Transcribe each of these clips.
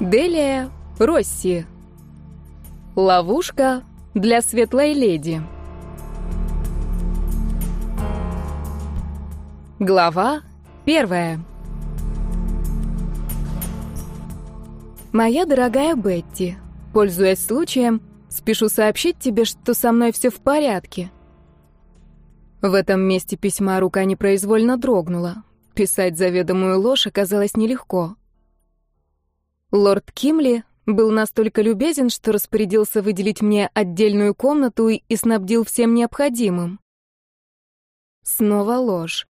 Делия Росси. Ловушка для светлой леди. Глава первая. Моя дорогая Бетти, пользуясь случаем, спешу сообщить тебе, что со мной все в порядке. В этом месте письма рука непроизвольно дрогнула. Писать заведомую ложь оказалось нелегко. Лорд Кимли был настолько любезен, что распорядился выделить мне отдельную комнату и снабдил всем необходимым. Снова ложь.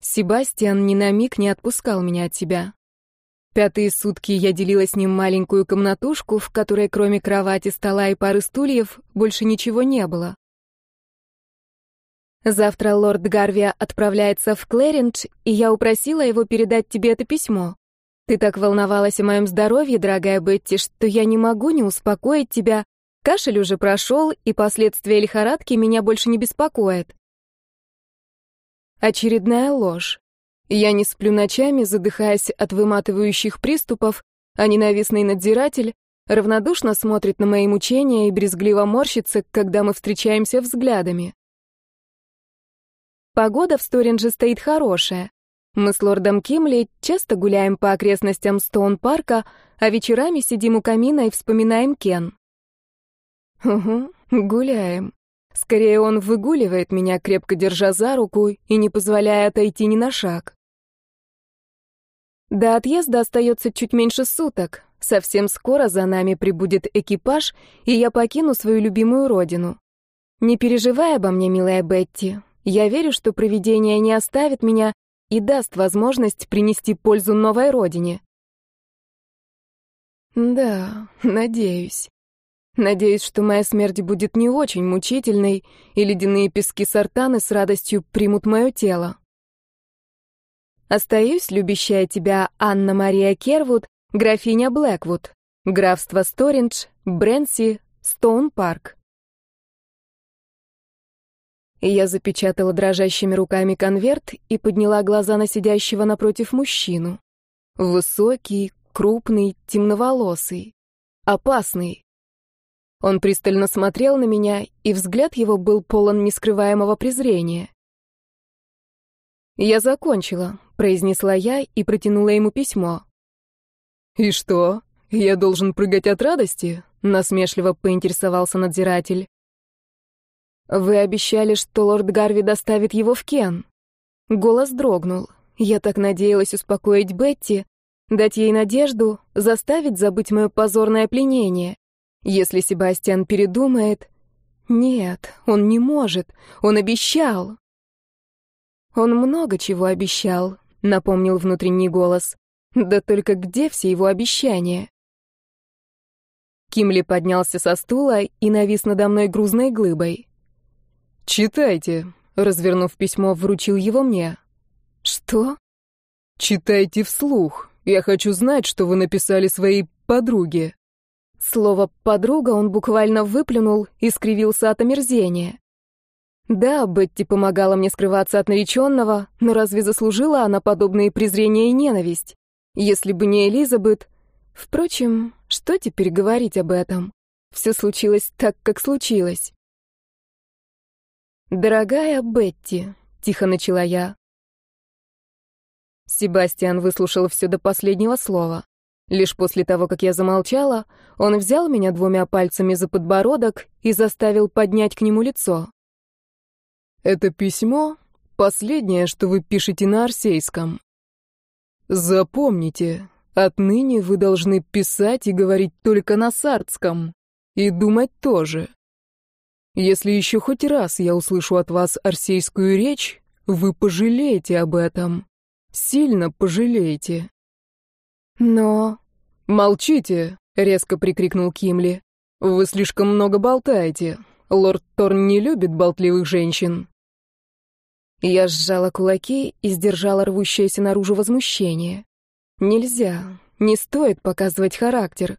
Себастьян ни на миг не отпускал меня от себя. Пятые сутки я делила с ним маленькую комнатушку, в которой кроме кровати, стола и пары стульев больше ничего не было. Завтра лорд Гарвия отправляется в Клэринч, и я упросила его передать тебе это письмо. Ты так волновалась о моем здоровье, дорогая Бетти, что я не могу не успокоить тебя. Кашель уже прошел, и последствия лихорадки меня больше не беспокоят. Очередная ложь. Я не сплю ночами, задыхаясь от выматывающих приступов, а ненавистный надзиратель равнодушно смотрит на мои мучения и брезгливо морщится, когда мы встречаемся взглядами. Погода в Сторинже стоит хорошая. Мы с лордом Кимли часто гуляем по окрестностям Стоун-парка, а вечерами сидим у камина и вспоминаем Кен. Угу, гуляем. Скорее, он выгуливает меня, крепко держа за руку и не позволяя отойти ни на шаг. До отъезда остается чуть меньше суток. Совсем скоро за нами прибудет экипаж, и я покину свою любимую родину. Не переживай обо мне, милая Бетти. Я верю, что провидение не оставит меня и даст возможность принести пользу новой родине. Да, надеюсь. Надеюсь, что моя смерть будет не очень мучительной, и ледяные пески Сартаны с радостью примут мое тело. Остаюсь, любящая тебя Анна-Мария Кервуд, графиня Блэквуд, графство Сторинж, Брэнси, Стоун-парк. Я запечатала дрожащими руками конверт и подняла глаза на сидящего напротив мужчину. Высокий, крупный, темноволосый, опасный. Он пристально смотрел на меня, и взгляд его был полон нескрываемого презрения. «Я закончила», — произнесла я и протянула ему письмо. «И что? Я должен прыгать от радости?» — насмешливо поинтересовался надзиратель. «Вы обещали, что лорд Гарви доставит его в Кен». Голос дрогнул. Я так надеялась успокоить Бетти, дать ей надежду, заставить забыть мое позорное пленение. Если Себастьян передумает... Нет, он не может. Он обещал. Он много чего обещал, напомнил внутренний голос. Да только где все его обещания? Кимли поднялся со стула и навис надо мной грузной глыбой. «Читайте», — развернув письмо, вручил его мне. «Что?» «Читайте вслух. Я хочу знать, что вы написали своей подруге». Слово «подруга» он буквально выплюнул и скривился от омерзения. Да, Бетти помогала мне скрываться от нареченного, но разве заслужила она подобные презрения и ненависть? Если бы не Элизабет... Впрочем, что теперь говорить об этом? Все случилось так, как случилось. «Дорогая Бетти», — тихо начала я. Себастьян выслушал все до последнего слова. Лишь после того, как я замолчала, он взял меня двумя пальцами за подбородок и заставил поднять к нему лицо. «Это письмо — последнее, что вы пишете на арсейском. Запомните, отныне вы должны писать и говорить только на сардском. И думать тоже. Если еще хоть раз я услышу от вас арсейскую речь, вы пожалеете об этом. Сильно пожалеете. Но... «Молчите!» — резко прикрикнул Кимли. «Вы слишком много болтаете. Лорд Торн не любит болтливых женщин». Я сжала кулаки и сдержала рвущееся наружу возмущение. Нельзя, не стоит показывать характер.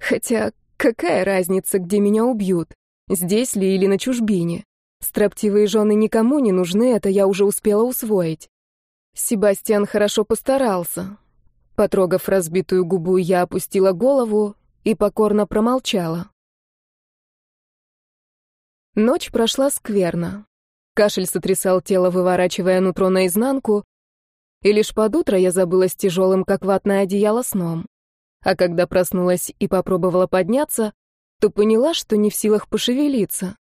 Хотя какая разница, где меня убьют? Здесь ли или на чужбине? Строптивые жены никому не нужны, это я уже успела усвоить. Себастьян хорошо постарался. Потрогав разбитую губу, я опустила голову и покорно промолчала. Ночь прошла скверно. Кашель сотрясал тело, выворачивая нутро наизнанку, и лишь под утро я забылась тяжелым, как ватное одеяло, сном. А когда проснулась и попробовала подняться, то поняла, что не в силах пошевелиться.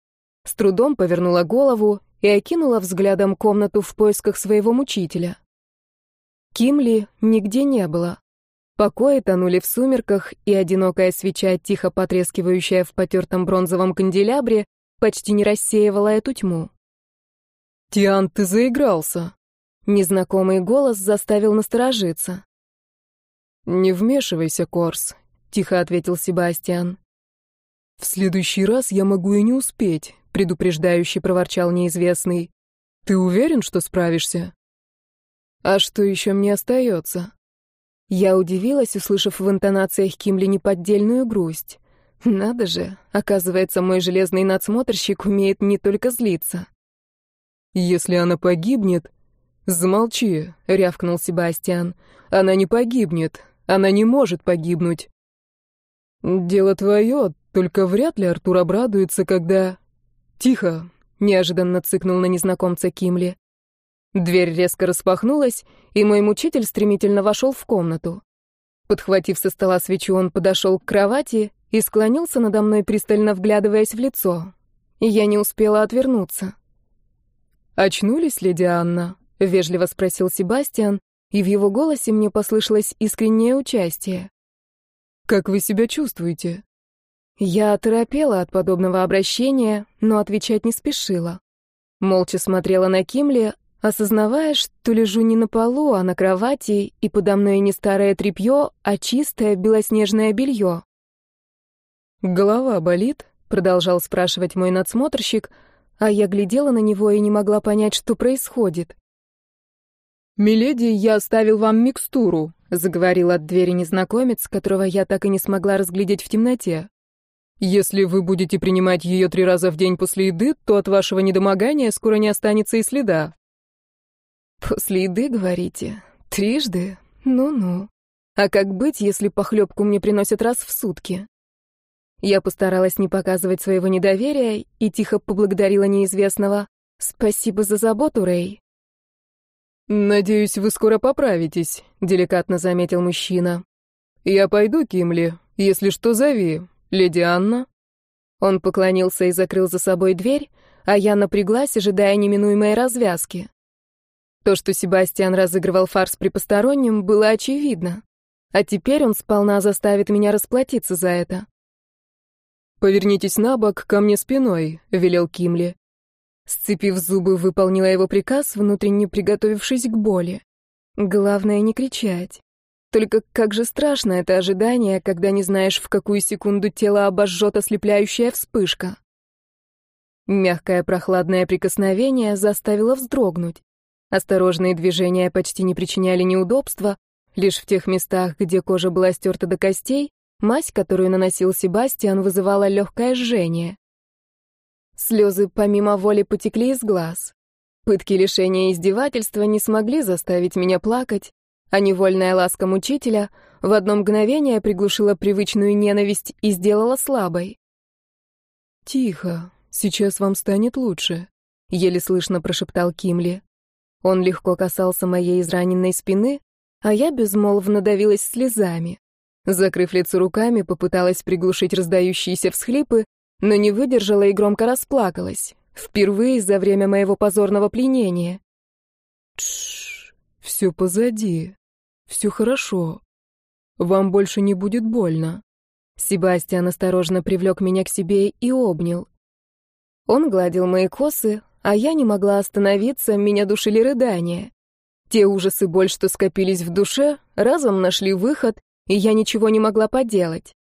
С трудом повернула голову и окинула взглядом комнату в поисках своего мучителя. Кимли нигде не было. Покои тонули в сумерках, и одинокая свеча, тихо потрескивающая в потертом бронзовом канделябре, почти не рассеивала эту тьму. «Тиан, ты заигрался!» Незнакомый голос заставил насторожиться. «Не вмешивайся, Корс», — тихо ответил Себастьян. «В следующий раз я могу и не успеть», — предупреждающе проворчал неизвестный. «Ты уверен, что справишься?» «А что еще мне остается?» Я удивилась, услышав в интонациях Кимли неподдельную грусть. Надо же, оказывается, мой железный надсмотрщик умеет не только злиться. «Если она погибнет...» «Замолчи», — рявкнул Себастьян. «Она не погибнет. Она не может погибнуть». «Дело твое, только вряд ли Артур обрадуется, когда...» «Тихо», — неожиданно цыкнул на незнакомца Кимли. Дверь резко распахнулась, и мой мучитель стремительно вошел в комнату. Подхватив со стола свечу, он подошел к кровати и склонился надо мной, пристально вглядываясь в лицо. Я не успела отвернуться. «Очнулись, леди Анна?» — вежливо спросил Себастьян, и в его голосе мне послышалось искреннее участие. «Как вы себя чувствуете?» Я оторопела от подобного обращения, но отвечать не спешила. Молча смотрела на Кимли, осознавая, что лежу не на полу, а на кровати, и подо мной не старое тряпье, а чистое белоснежное белье. «Голова болит?» — продолжал спрашивать мой надсмотрщик, а я глядела на него и не могла понять, что происходит. «Миледи, я оставил вам микстуру», — заговорил от двери незнакомец, которого я так и не смогла разглядеть в темноте. «Если вы будете принимать ее три раза в день после еды, то от вашего недомогания скоро не останется и следа». «После еды, говорите? Трижды? Ну-ну. А как быть, если похлебку мне приносят раз в сутки?» Я постаралась не показывать своего недоверия и тихо поблагодарила неизвестного. «Спасибо за заботу, Рэй». «Надеюсь, вы скоро поправитесь», — деликатно заметил мужчина. «Я пойду, Кимли. Если что, зови. Леди Анна». Он поклонился и закрыл за собой дверь, а я напряглась, ожидая неминуемой развязки. То, что Себастьян разыгрывал фарс при постороннем, было очевидно. А теперь он сполна заставит меня расплатиться за это. «Повернитесь на бок, ко мне спиной», — велел Кимли. Сцепив зубы, выполнила его приказ, внутренне приготовившись к боли. Главное не кричать. Только как же страшно это ожидание, когда не знаешь, в какую секунду тело обожжет ослепляющая вспышка. Мягкое прохладное прикосновение заставило вздрогнуть. Осторожные движения почти не причиняли неудобства, лишь в тех местах, где кожа была стерта до костей, Мазь, которую наносил Себастьян, вызывала легкое жжение. Слезы помимо воли потекли из глаз. Пытки лишения и издевательства не смогли заставить меня плакать, а невольная ласка мучителя в одно мгновение приглушила привычную ненависть и сделала слабой. «Тихо, сейчас вам станет лучше», — еле слышно прошептал Кимли. Он легко касался моей израненной спины, а я безмолвно давилась слезами. Закрыв лицо руками, попыталась приглушить раздающиеся всхлипы, но не выдержала и громко расплакалась. Впервые за время моего позорного пленения. Тш, все позади. Все хорошо. Вам больше не будет больно. Себастьян осторожно привлек меня к себе и обнял. Он гладил мои косы, а я не могла остановиться, меня душили рыдания. Те ужасы боль, что скопились в душе, разом нашли выход, и я ничего не могла поделать.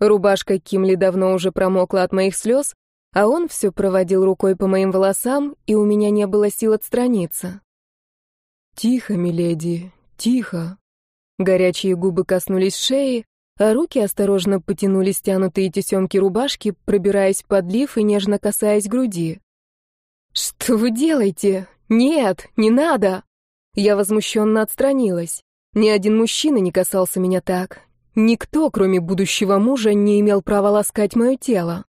Рубашка Кимли давно уже промокла от моих слез, а он все проводил рукой по моим волосам, и у меня не было сил отстраниться. «Тихо, миледи, тихо». Горячие губы коснулись шеи, а руки осторожно потянули стянутые тесемки рубашки, пробираясь под лиф и нежно касаясь груди. «Что вы делаете? Нет, не надо!» Я возмущенно отстранилась. Ни один мужчина не касался меня так. Никто, кроме будущего мужа, не имел права ласкать мое тело.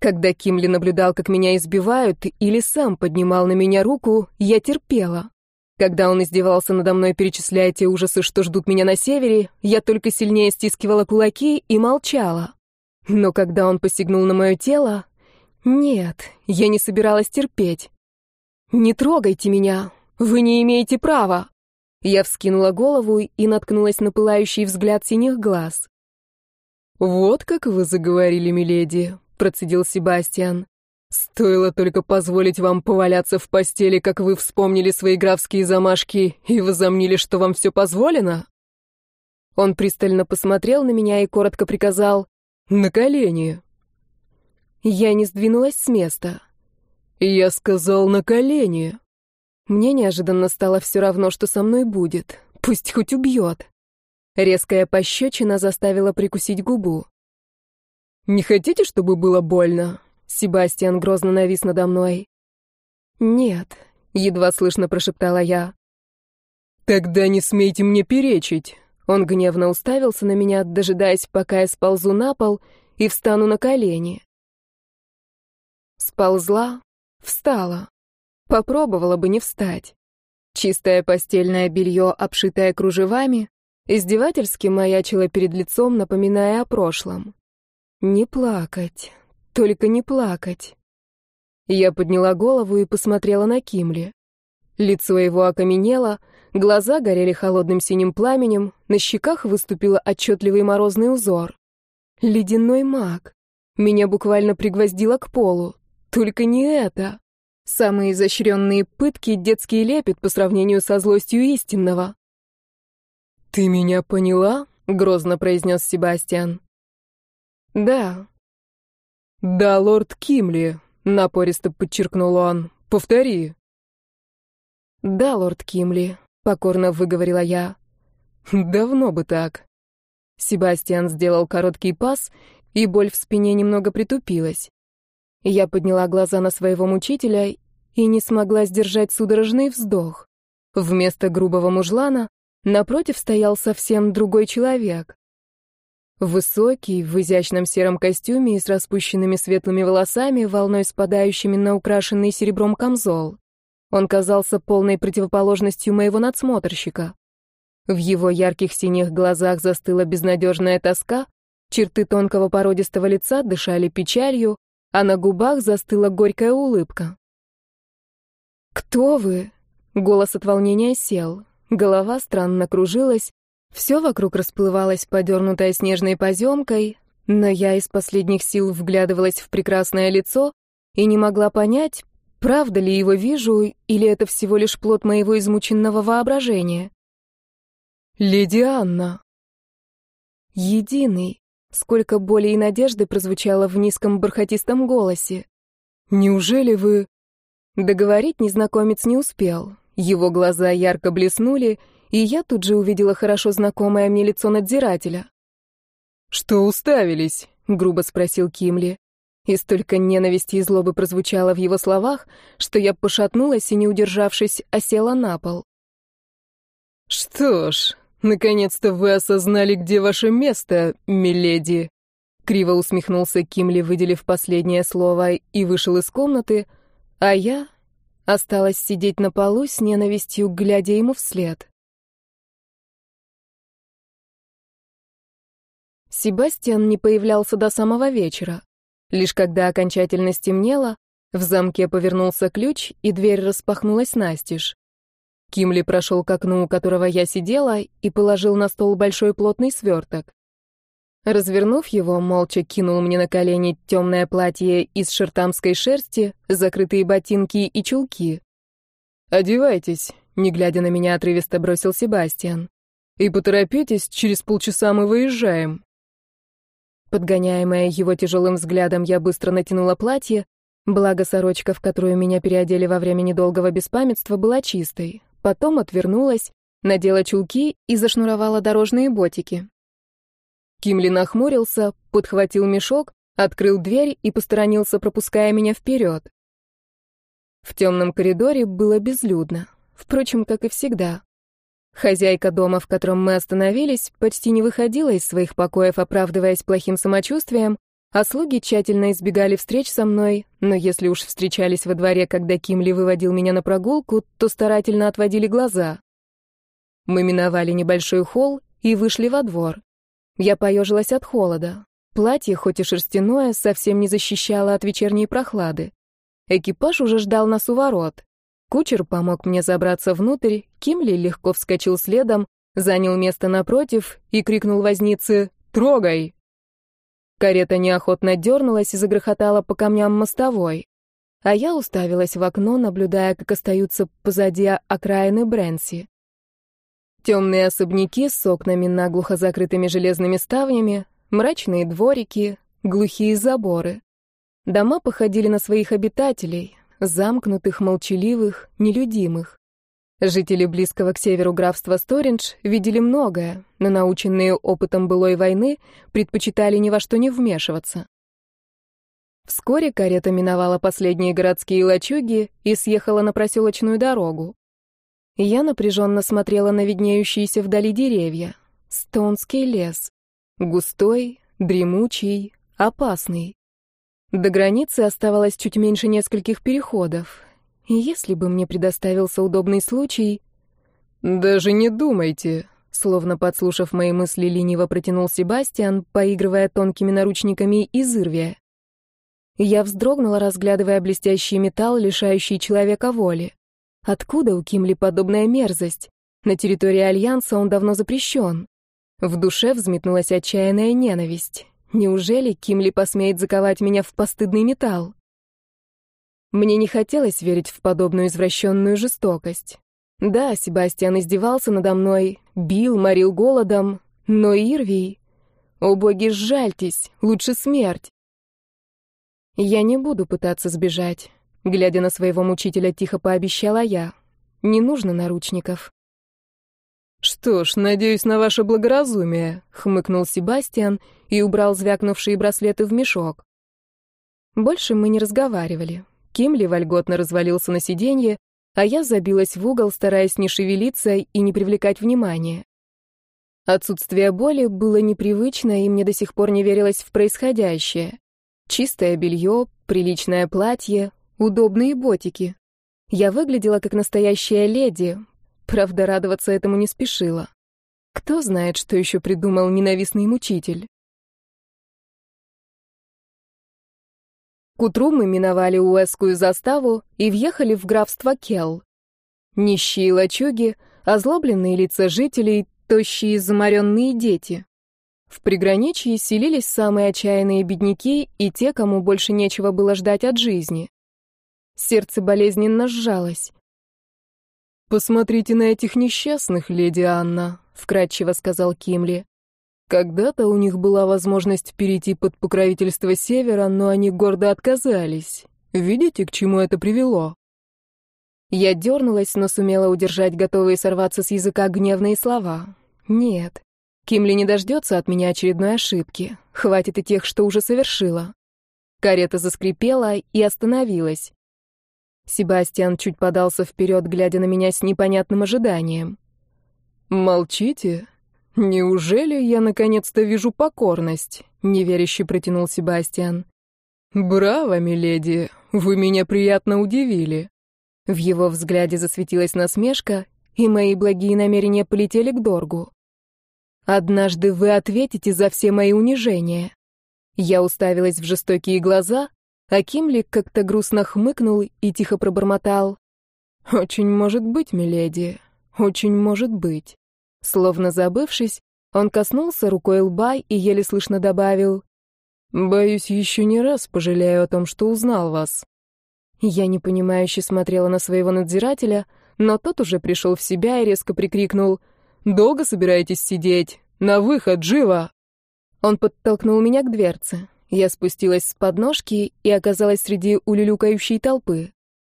Когда Кимли наблюдал, как меня избивают, или сам поднимал на меня руку, я терпела. Когда он издевался надо мной, перечисляя те ужасы, что ждут меня на севере, я только сильнее стискивала кулаки и молчала. Но когда он посягнул на мое тело, нет, я не собиралась терпеть. «Не трогайте меня, вы не имеете права!» Я вскинула голову и наткнулась на пылающий взгляд синих глаз. «Вот как вы заговорили, миледи», — процедил Себастьян. Стоило только позволить вам поваляться в постели, как вы вспомнили свои графские замашки и возомнили, что вам все позволено? Он пристально посмотрел на меня и коротко приказал «На колени». Я не сдвинулась с места. Я сказал «на колени». Мне неожиданно стало все равно, что со мной будет. Пусть хоть убьет. Резкая пощечина заставила прикусить губу. «Не хотите, чтобы было больно?» Себастьян грозно навис надо мной. «Нет», — едва слышно прошептала я. «Тогда не смейте мне перечить». Он гневно уставился на меня, дожидаясь, пока я сползу на пол и встану на колени. Сползла, встала. Попробовала бы не встать. Чистое постельное белье, обшитое кружевами, издевательски маячило перед лицом, напоминая о прошлом. Не плакать. Только не плакать. Я подняла голову и посмотрела на Кимли. Лицо его окаменело, глаза горели холодным синим пламенем, на щеках выступил отчетливый морозный узор. Ледяной маг. Меня буквально пригвоздило к полу. Только не это. Самые изощренные пытки — детский лепет по сравнению со злостью истинного. «Ты меня поняла?» — грозно произнес Себастьян. «Да», «Да, лорд Кимли», — напористо подчеркнул он. «Повтори». «Да, лорд Кимли», — покорно выговорила я. «Давно бы так». Себастьян сделал короткий пас, и боль в спине немного притупилась. Я подняла глаза на своего мучителя и не смогла сдержать судорожный вздох. Вместо грубого мужлана напротив стоял совсем другой человек. Высокий, в изящном сером костюме и с распущенными светлыми волосами, волной спадающими на украшенный серебром камзол. Он казался полной противоположностью моего надсмотрщика. В его ярких синих глазах застыла безнадежная тоска, черты тонкого породистого лица дышали печалью, а на губах застыла горькая улыбка. «Кто вы?» Голос от волнения сел, голова странно кружилась, все вокруг расплывалось, подернутое снежной поземкой, но я из последних сил вглядывалась в прекрасное лицо и не могла понять, правда ли его вижу или это всего лишь плод моего измученного воображения. «Леди Анна!» «Единый!» Сколько боли и надежды прозвучало в низком бархатистом голосе. «Неужели вы...» Договорить незнакомец не успел. Его глаза ярко блеснули, и я тут же увидела хорошо знакомое мне лицо надзирателя. «Что уставились?» — грубо спросил Кимли. И столько ненависти и злобы прозвучало в его словах, что я пошатнулась и, не удержавшись, осела на пол. «Что ж, наконец-то вы осознали, где ваше место, миледи!» Криво усмехнулся Кимли, выделив последнее слово, и вышел из комнаты, а я осталась сидеть на полу с ненавистью, глядя ему вслед. Себастьян не появлялся до самого вечера. Лишь когда окончательно стемнело, в замке повернулся ключ, и дверь распахнулась настежь. Кимли прошел к окну, у которого я сидела, и положил на стол большой плотный сверток. Развернув его, молча кинул мне на колени темное платье из шертамской шерсти, закрытые ботинки и чулки. «Одевайтесь», — не глядя на меня отрывисто бросил Себастьян. «И поторопитесь, через полчаса мы выезжаем». Подгоняемая его тяжелым взглядом, я быстро натянула платье, благо сорочка, в которую меня переодели во время недолгого беспамятства, была чистой. Потом отвернулась, надела чулки и зашнуровала дорожные ботики. Кимли нахмурился, подхватил мешок, открыл дверь и посторонился, пропуская меня вперед. В темном коридоре было безлюдно, впрочем, как и всегда. Хозяйка дома, в котором мы остановились, почти не выходила из своих покоев, оправдываясь плохим самочувствием, а слуги тщательно избегали встреч со мной, но если уж встречались во дворе, когда Кимли выводил меня на прогулку, то старательно отводили глаза. Мы миновали небольшой холл и вышли во двор. Я поежилась от холода. Платье, хоть и шерстяное, совсем не защищало от вечерней прохлады. Экипаж уже ждал нас у ворот. Кучер помог мне забраться внутрь, Кимли легко вскочил следом, занял место напротив и крикнул вознице «Трогай!». Карета неохотно дернулась и загрохотала по камням мостовой. А я уставилась в окно, наблюдая, как остаются позади окраины Брэнси. Темные особняки с окнами наглухо закрытыми железными ставнями, мрачные дворики, глухие заборы. Дома походили на своих обитателей, замкнутых, молчаливых, нелюдимых. Жители близкого к северу графства Сторинж видели многое, но наученные опытом былой войны предпочитали ни во что не вмешиваться. Вскоре карета миновала последние городские лачуги и съехала на проселочную дорогу. Я напряженно смотрела на виднеющиеся вдали деревья. Стоунский лес. Густой, дремучий, опасный. До границы оставалось чуть меньше нескольких переходов, и если бы мне предоставился удобный случай... «Даже не думайте», — словно подслушав мои мысли, лениво протянул Себастьян, поигрывая тонкими наручниками из ирвия. Я вздрогнула, разглядывая блестящий металл, лишающий человека воли. Откуда у Кимли подобная мерзость? На территории Альянса он давно запрещен. В душе взметнулась отчаянная ненависть. Неужели Кимли посмеет заковать меня в постыдный металл? Мне не хотелось верить в подобную извращенную жестокость. Да, Себастьян издевался надо мной, бил, морил голодом, но Ирвий... О боги, сжальтесь, лучше смерть. Я не буду пытаться сбежать. Глядя на своего мучителя, тихо пообещала я. Не нужно наручников. «Что ж, надеюсь на ваше благоразумие», — хмыкнул Себастьян и убрал звякнувшие браслеты в мешок. Больше мы не разговаривали. Кимли вольготно развалился на сиденье, а я забилась в угол, стараясь не шевелиться и не привлекать внимания. Отсутствие боли было непривычно, и мне до сих пор не верилось в происходящее. Чистое белье, приличное платье, удобные ботики. Я выглядела как настоящая леди, правда, радоваться этому не спешила. Кто знает, что еще придумал ненавистный мучитель. К утру мы миновали Уэскую заставу и въехали в графство Келл. Нищие лачуги, озлобленные лица жителей, тощие заморенные дети. В приграничье селились самые отчаянные бедняки и те, кому больше нечего было ждать от жизни. Сердце болезненно сжалось. «Посмотрите на этих несчастных, леди Анна», — вкратчиво сказал Кимли. Когда-то у них была возможность перейти под покровительство Севера, но они гордо отказались. Видите, к чему это привело? Я дернулась, но сумела удержать готовые сорваться с языка гневные слова. Нет, Кимли не дождется от меня очередной ошибки. Хватит и тех, что уже совершила. Карета заскрипела и остановилась. Себастьян чуть подался вперед, глядя на меня с непонятным ожиданием. «Молчите?» «Неужели я наконец-то вижу покорность?» — неверяще протянул Себастьян. «Браво, миледи, вы меня приятно удивили». В его взгляде засветилась насмешка, и мои благие намерения полетели к Доргу. «Однажды вы ответите за все мои унижения». Я уставилась в жестокие глаза, а Кимли как-то грустно хмыкнул и тихо пробормотал. «Очень может быть, миледи, очень может быть». Словно забывшись, он коснулся рукой лба и еле слышно добавил «Боюсь, еще не раз пожалею о том, что узнал вас». Я непонимающе смотрела на своего надзирателя, но тот уже пришел в себя и резко прикрикнул «Долго собираетесь сидеть? На выход, живо!» Он подтолкнул меня к дверце. Я спустилась с подножки и оказалась среди улюлюкающей толпы.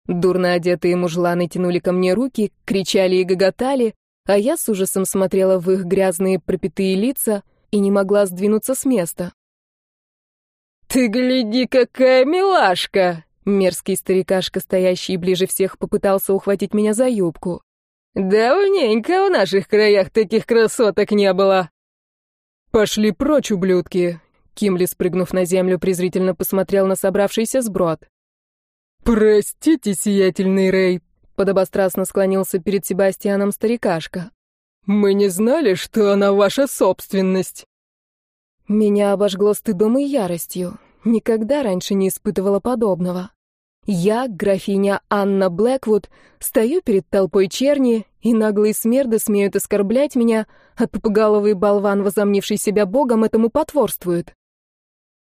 Дурно одетые мужланы тянули ко мне руки, кричали и гоготали, а я с ужасом смотрела в их грязные пропитые лица и не могла сдвинуться с места. «Ты гляди, какая милашка!» Мерзкий старикашка, стоящий ближе всех, попытался ухватить меня за юбку. Давненько в наших краях таких красоток не было. Пошли прочь, ублюдки. Кимли, спрыгнув на землю, презрительно посмотрел на собравшийся сброд. «Простите, сиятельный Рэй», — подобострастно склонился перед Себастьяном старикашка. «Мы не знали, что она ваша собственность». Меня обожгло стыдом и яростью. Никогда раньше не испытывала подобного. Я, графиня Анна Блэквуд, стою перед толпой черни, и наглые смерды смеют оскорблять меня, а тупоголовый болван, возомнивший себя богом, этому потворствует.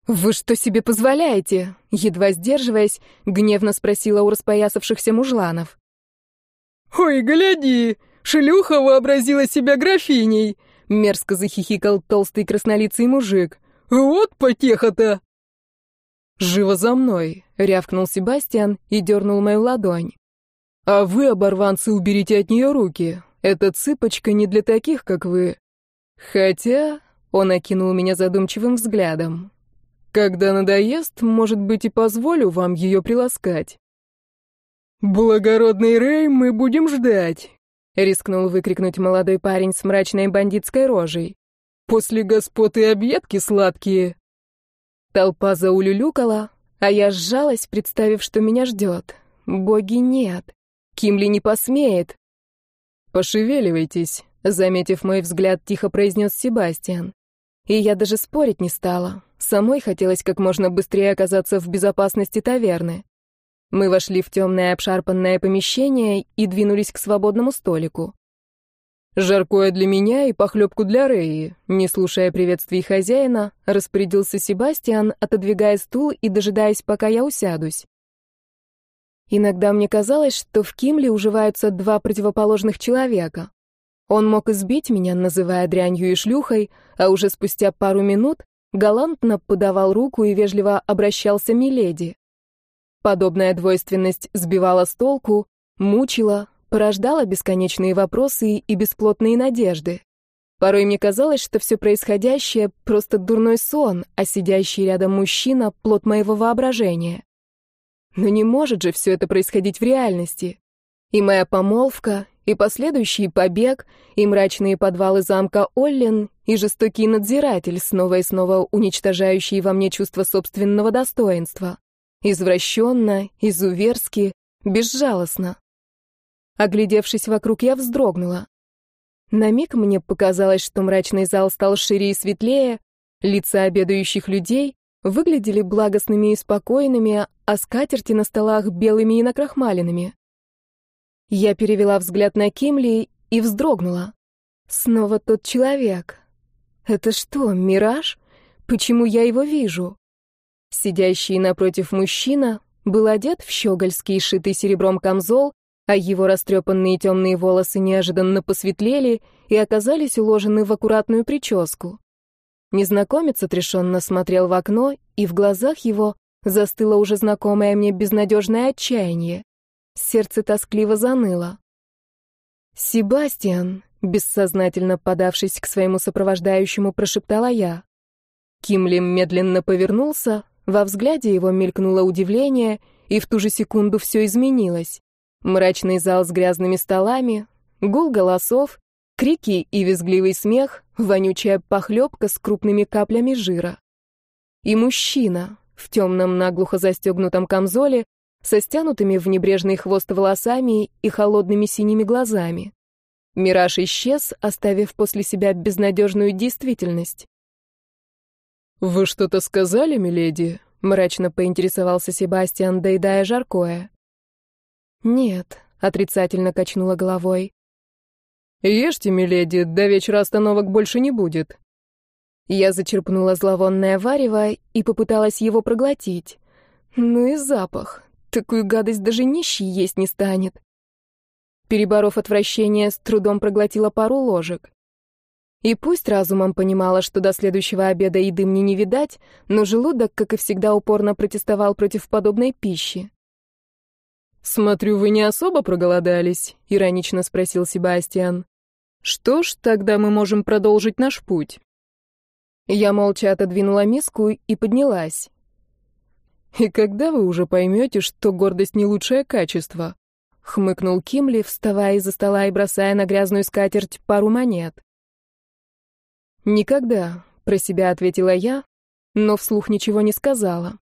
«Вы что себе позволяете?» — едва сдерживаясь, гневно спросила у распоясавшихся мужланов. «Ой, гляди! Шлюха вообразила себя графиней!» — мерзко захихикал толстый краснолицый мужик. «Вот потеха-то!» «Живо за мной!» — рявкнул Себастьян и дернул мою ладонь. «А вы, оборванцы, уберите от нее руки. Эта цыпочка не для таких, как вы. Хотя...» — он окинул меня задумчивым взглядом. «Когда надоест, может быть, и позволю вам ее приласкать». «Благородный Рэй, мы будем ждать!» — рискнул выкрикнуть молодой парень с мрачной бандитской рожей. «После господ и объедки сладкие!» Толпа заулюлюкала, а я сжалась, представив, что меня ждет. Боги нет. Кимли не посмеет. «Пошевеливайтесь», — заметив мой взгляд, тихо произнес Себастьян. И я даже спорить не стала. Самой хотелось как можно быстрее оказаться в безопасности таверны. Мы вошли в темное обшарпанное помещение и двинулись к свободному столику. «Жаркое для меня и похлебку для Рэи», не слушая приветствий хозяина, распорядился Себастьян, отодвигая стул и дожидаясь, пока я усядусь. Иногда мне казалось, что в Кимле уживаются два противоположных человека. Он мог избить меня, называя дрянью и шлюхой, а уже спустя пару минут галантно подавал руку и вежливо обращался миледи. Подобная двойственность сбивала с толку, мучила, порождала бесконечные вопросы и бесплотные надежды. Порой мне казалось, что все происходящее — просто дурной сон, а сидящий рядом мужчина — плод моего воображения. Но не может же все это происходить в реальности. И моя помолвка, и последующий побег, и мрачные подвалы замка Оллен, и жестокий надзиратель, снова и снова уничтожающий во мне чувство собственного достоинства. Извращенно, изуверски, безжалостно. Оглядевшись вокруг, я вздрогнула. На миг мне показалось, что мрачный зал стал шире и светлее, лица обедающих людей выглядели благостными и спокойными, а скатерти на столах белыми и накрахмаленными. Я перевела взгляд на Кимли и вздрогнула. Снова тот человек. Это что, мираж? Почему я его вижу? Сидящий напротив мужчина был одет в щегольский, шитый серебром камзол, а его растрепанные темные волосы неожиданно посветлели и оказались уложены в аккуратную прическу. Незнакомец отрешенно смотрел в окно, и в глазах его застыло уже знакомое мне безнадежное отчаяние. Сердце тоскливо заныло. «Себастьян», бессознательно подавшись к своему сопровождающему, прошептала я. Кимлим медленно повернулся, во взгляде его мелькнуло удивление, и в ту же секунду все изменилось. Мрачный зал с грязными столами, гул голосов, крики и визгливый смех, вонючая похлебка с крупными каплями жира. И мужчина в темном наглухо застегнутом камзоле со стянутыми в небрежный хвост волосами и холодными синими глазами. Мираж исчез, оставив после себя безнадежную действительность. «Вы что-то сказали, миледи?» — мрачно поинтересовался Себастьян, доедая жаркое. «Нет», — отрицательно качнула головой. «Ешьте, миледи, до вечера остановок больше не будет». Я зачерпнула зловонное варево и попыталась его проглотить. Ну и запах. Такую гадость даже нищий есть не станет. Переборов отвращение, с трудом проглотила пару ложек. И пусть разумом понимала, что до следующего обеда еды мне не видать, но желудок, как и всегда, упорно протестовал против подобной пищи. «Смотрю, вы не особо проголодались», — иронично спросил Себастьян. «Что ж, тогда мы можем продолжить наш путь». Я молча отодвинула миску и поднялась. «И когда вы уже поймете, что гордость не лучшее качество?» хмыкнул Кимли, вставая из-за стола и бросая на грязную скатерть пару монет. Никогда, про себя ответила я, но вслух ничего не сказала.